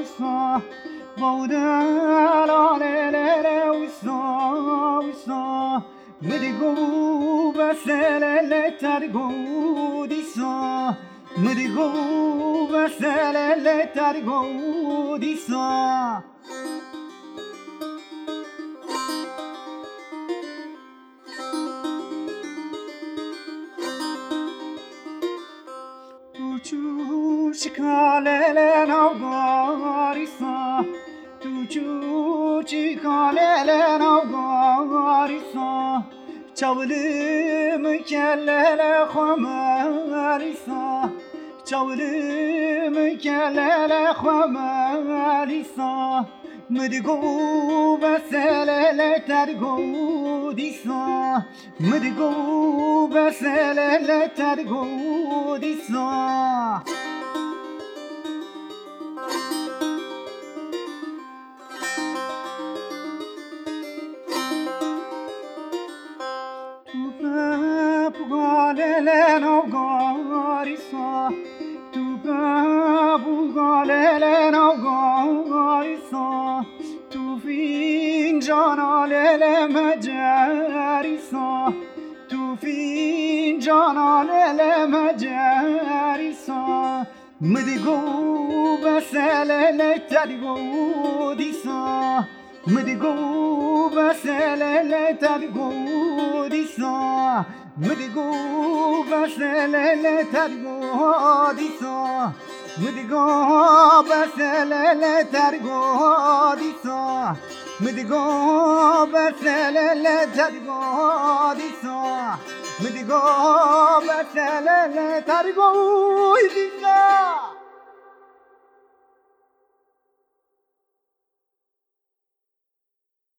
Usa Bauda lelele usa usa Medigo baselele Medigo baselele targo disa Tu çıkalele navgarisa Tu çıkalele navgarisa چاولم کلل خمالیسا. مدگو بسلل ترگو دیسا. مدگو بسلل ترگو دیسا. Bulgarisa Tube Bulgalele Bulgarisa Tu fin fincana lele Macarisa Tu fin fincana lele ba Mıdigo beselele tadigo disa Mıdigo beselele tadigo disa mudigo baselele tergo disa mudigo baselele tergo disa mudigo baselele tergo disa mudigo baselele tergo disa